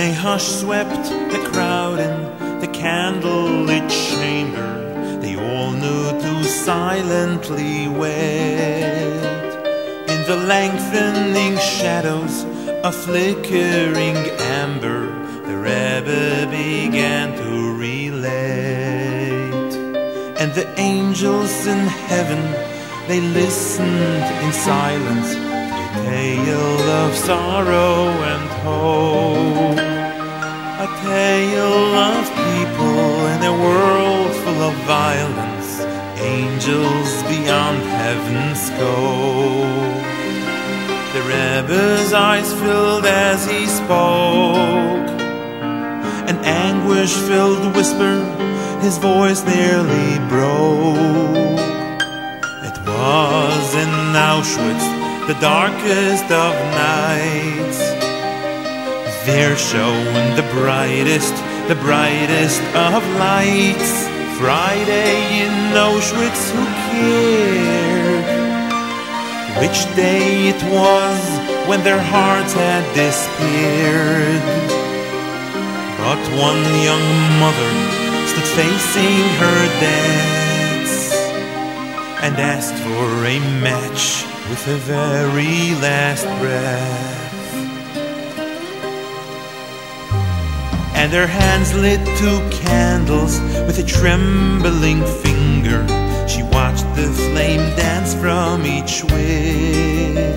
a hush swept the crowd in the candlelit chamber, they all knew to silently wait. In the lengthening shadows of flickering amber, the Rebbe began to relate. And the angels in heaven, they listened in silence tale of sorrow and hope. A tale of people in a world full of violence, angels beyond heaven's scope. The Rebbe's eyes filled as he spoke. An anguish filled whisper, his voice nearly broke. It was in Auschwitz, the darkest of nights. There shone the brightest, the brightest of lights. Friday in Auschwitz, who cared? Which day it was when their hearts had disappeared. But one young mother stood facing her debts and asked for a match with her very last breath. And her hands lit two candles with a trembling finger. She watched the flame dance from each wick.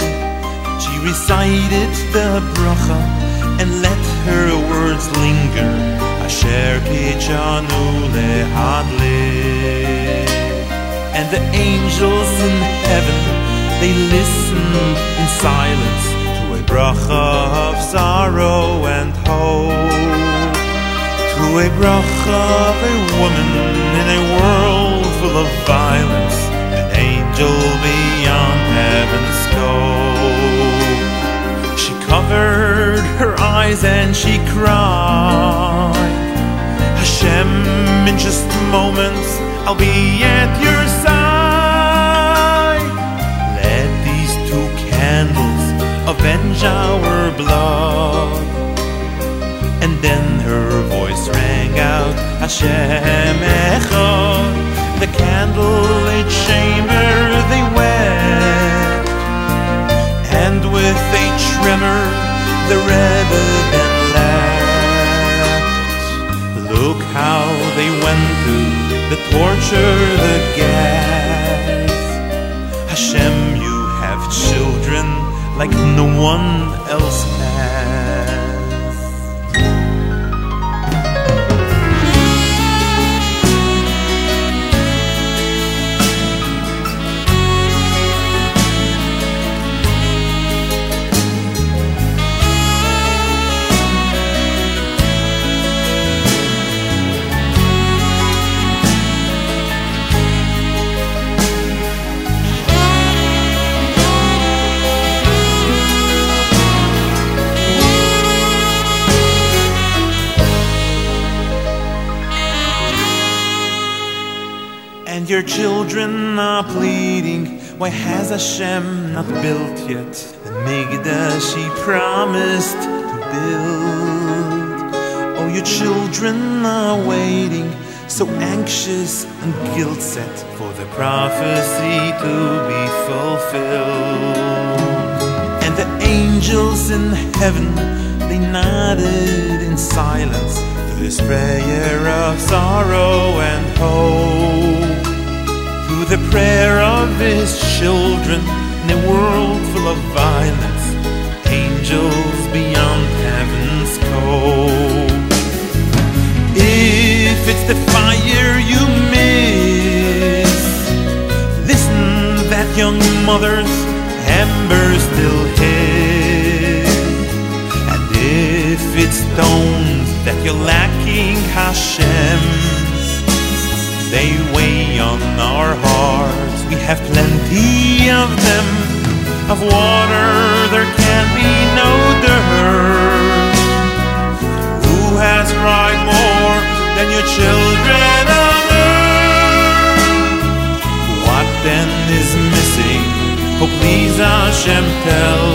She recited the bracha and let her words linger. Asher kichanu lehadlik. And the angels in heaven, they listened in silence to a bracha of sorrow and hope. A bracha of a woman in a world full of violence, an angel beyond heaven's scope. She covered her eyes and she cried, Hashem, in just moments, I'll be at your Hashem Echad. The candlelit chamber they wept, and with a tremor the Rebbe then left. Look how they went through the torture, the gas. Hashem, you have children like no one else has. Your children are pleading, why has Hashem not built yet the Mikdash he promised to build? Oh, your children are waiting, so anxious and guilt set for the prophecy to be fulfilled. And the angels in heaven, they nodded in silence to this prayer of sorrow and hope. The prayer of his children in a world full of violence, angels beyond heaven's call. If it's the fire you miss, listen, that young mother's ember still hid. And if it's stones that you're lacking, Hashem, they weigh on our hearts. We have plenty of them. Of water, there can be no dirt. Who has cried more than your children on earth? What then is missing? Oh, please, Hashem, tell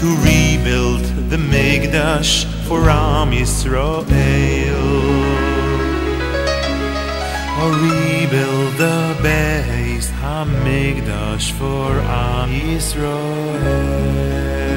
to rebuild the Mikdash. For Am Yisrael. Or rebuild the Beis Hamikdash for Am Yisrael.